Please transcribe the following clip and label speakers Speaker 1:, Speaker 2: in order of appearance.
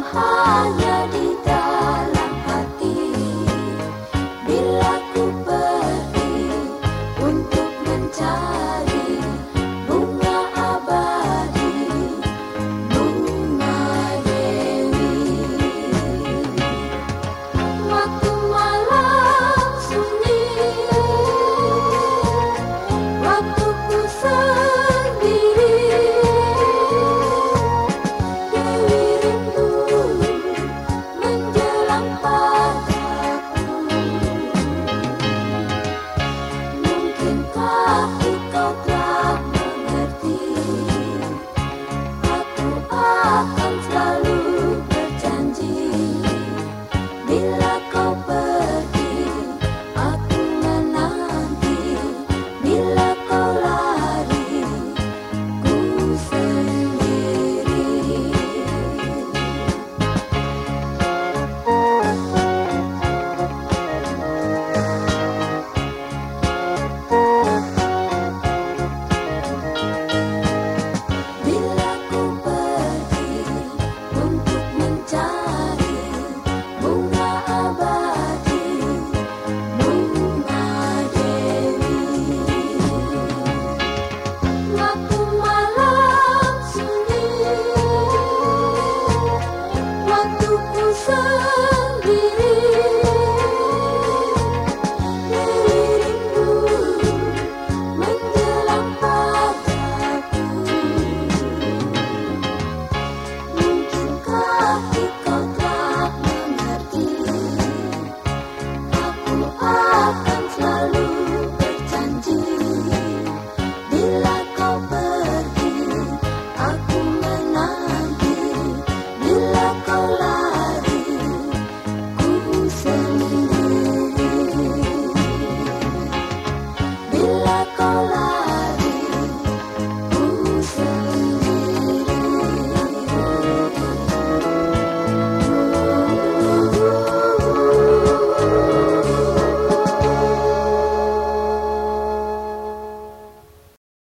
Speaker 1: a 呀的 Up